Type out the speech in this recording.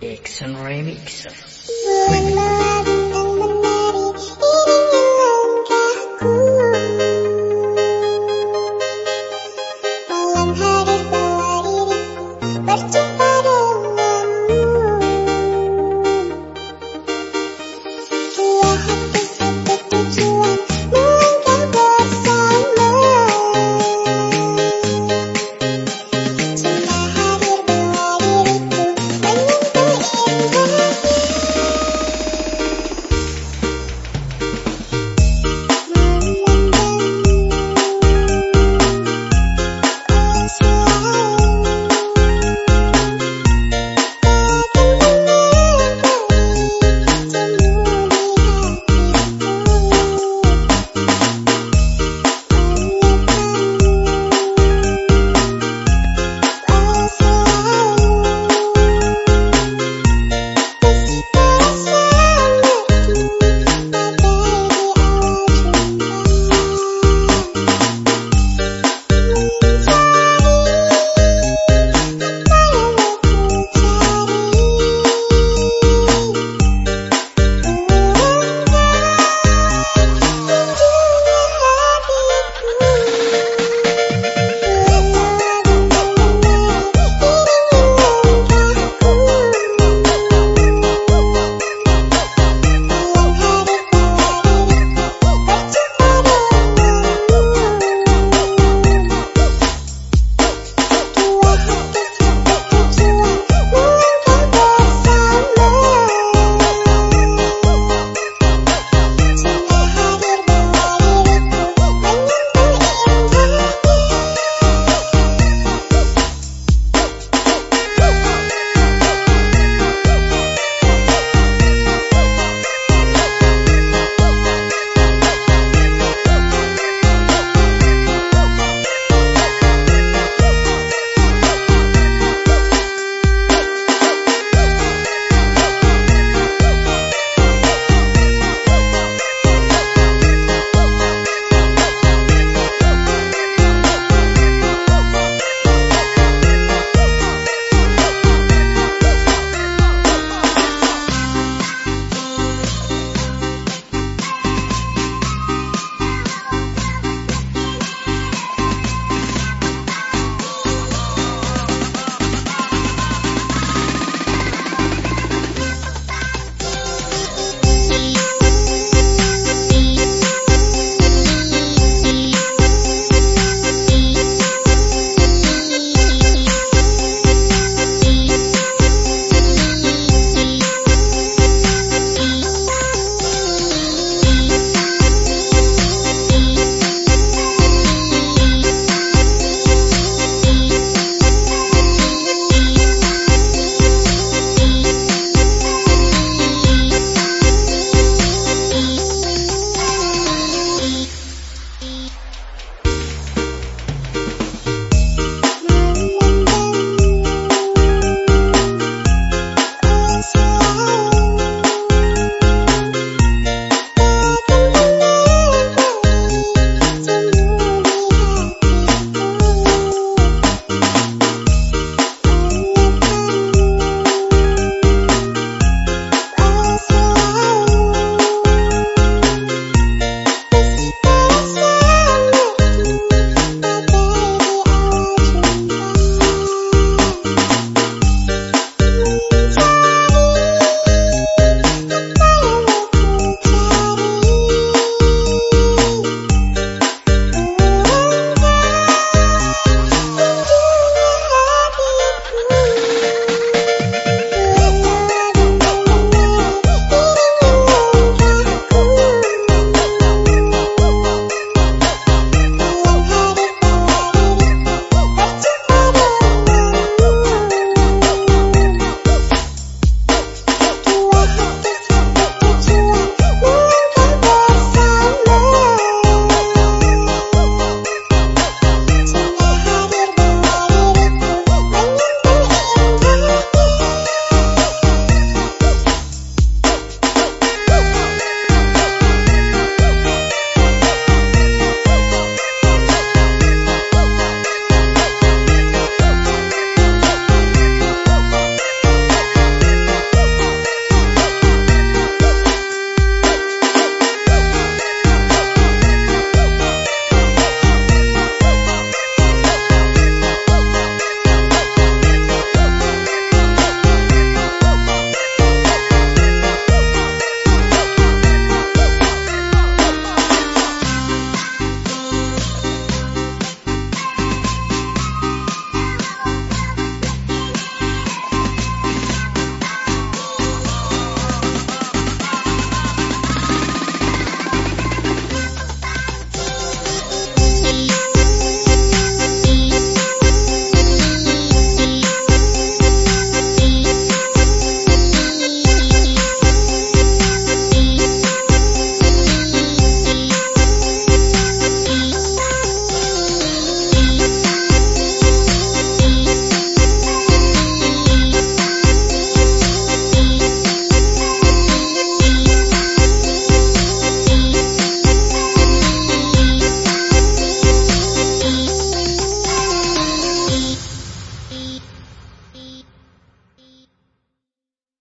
Dixon Remix. Malam